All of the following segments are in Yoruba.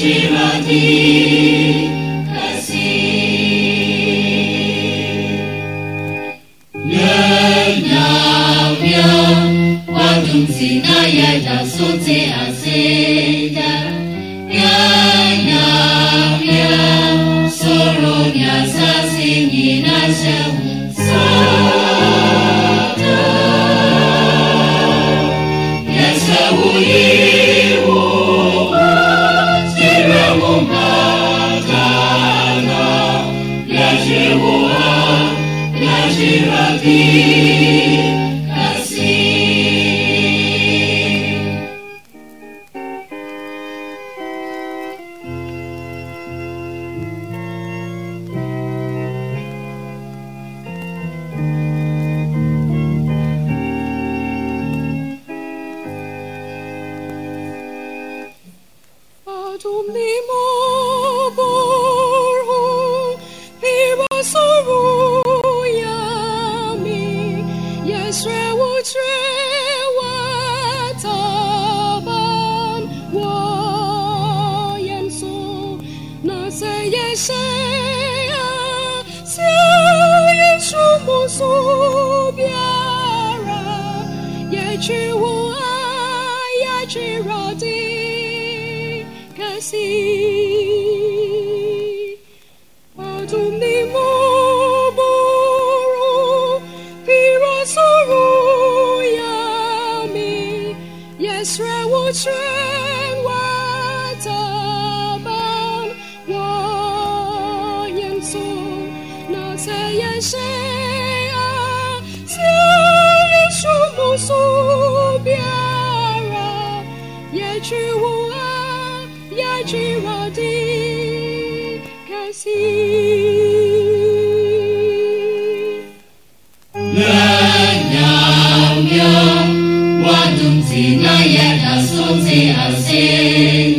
Shivaji to me, Jesús, sí, así.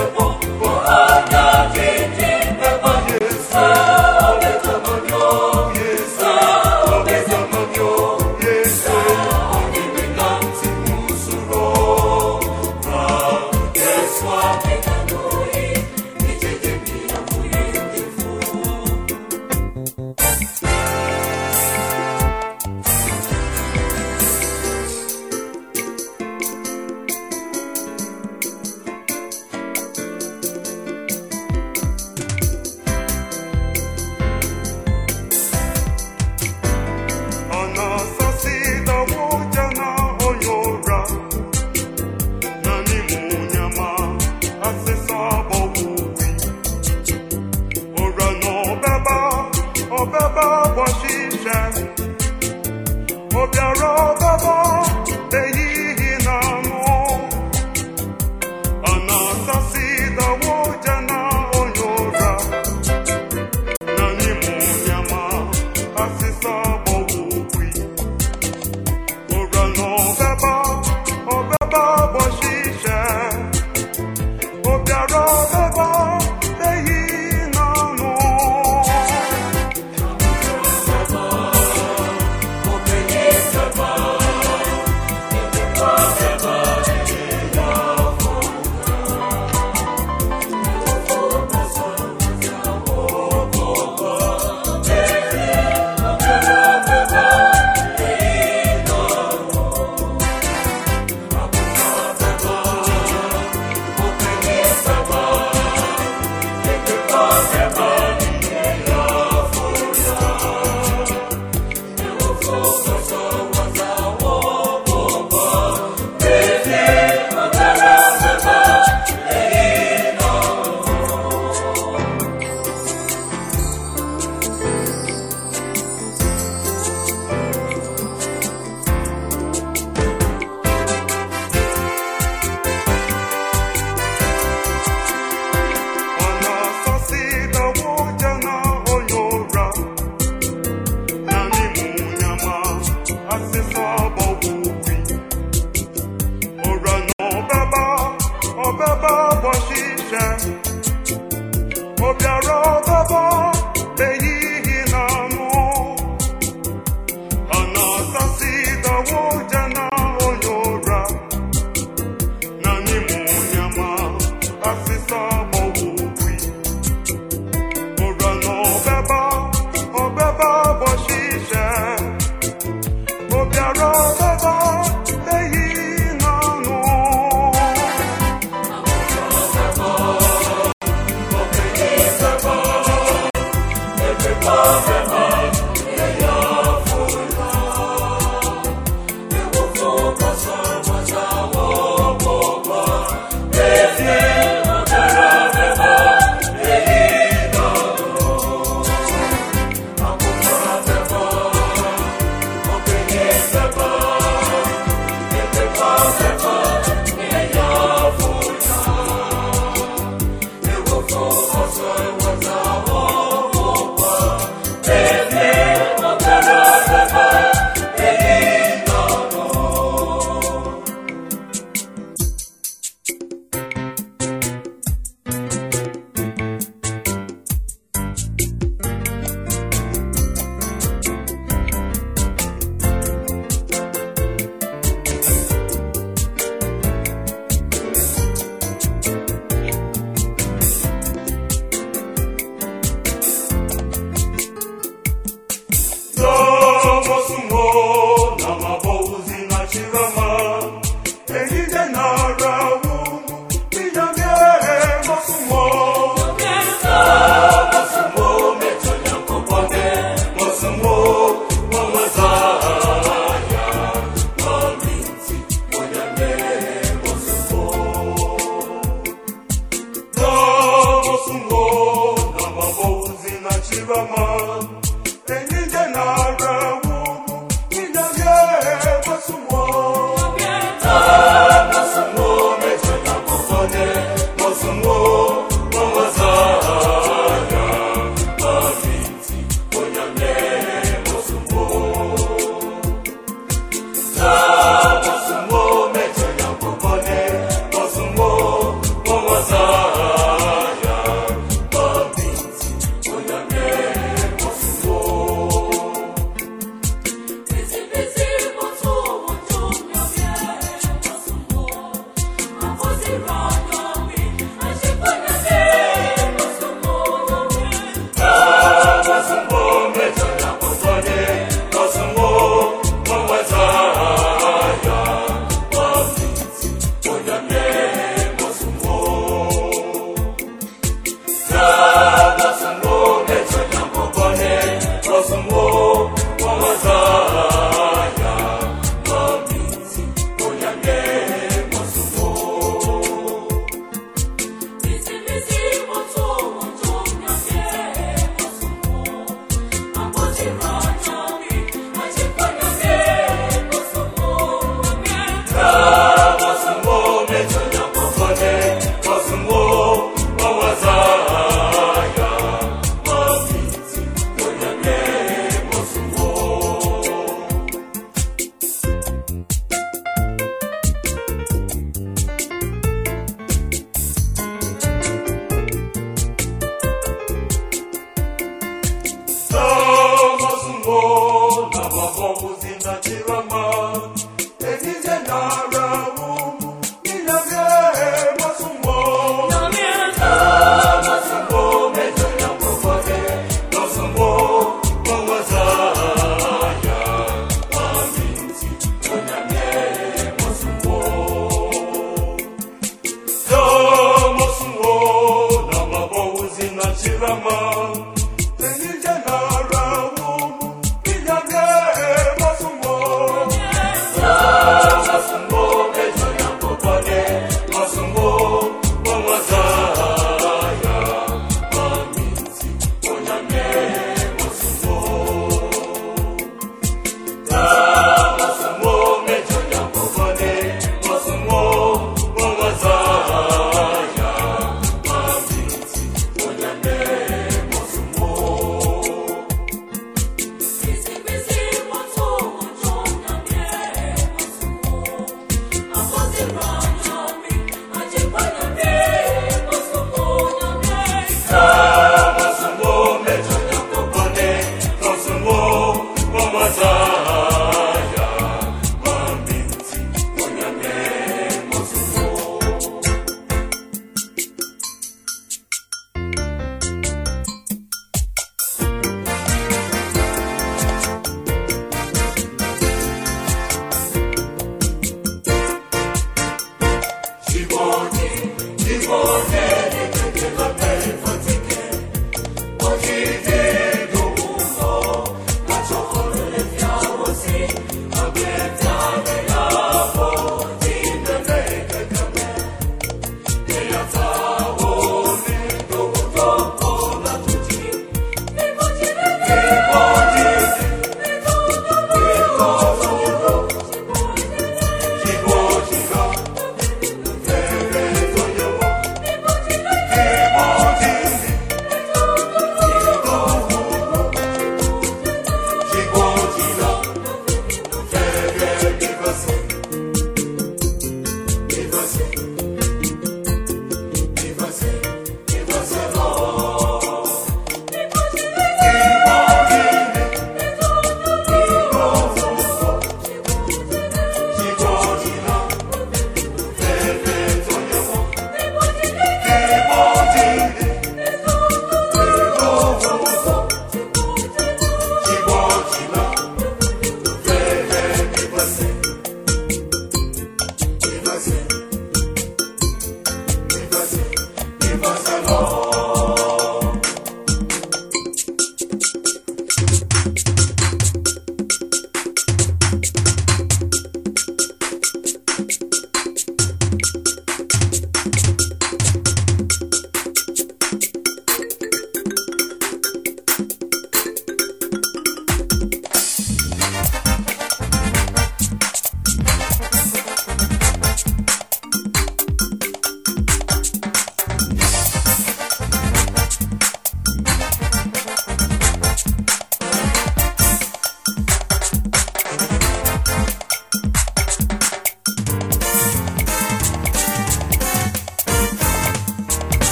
beautiful. Oh. bàbá oh, wí. ọ̀rọ̀ àná bàbá